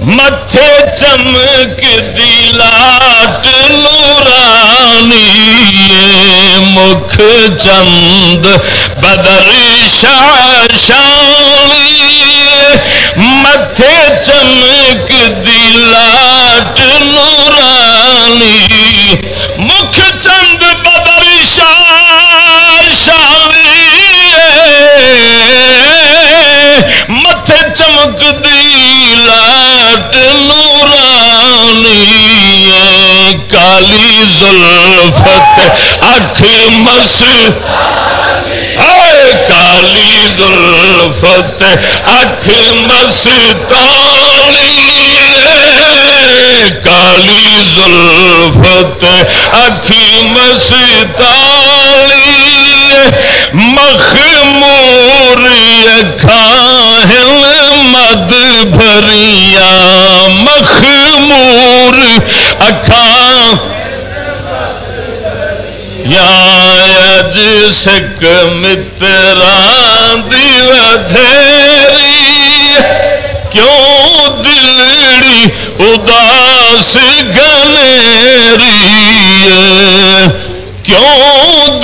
متھے چمک دلاٹ نورانی مکھ چند بدر شاشانی متھے چمک دلاٹ نورانی مکھ چند بدر شاشانی متھے چمک دلاٹ کالی زلفت اکھ مس کالی زلفت اکھ مستانی کالی زلفت اکھ مستانی مخمور اکھاہل مد بھریا۔ مخمور اکھاں یا سک مترا دی دھیری کیوں دلڑی اداس گنری کیوں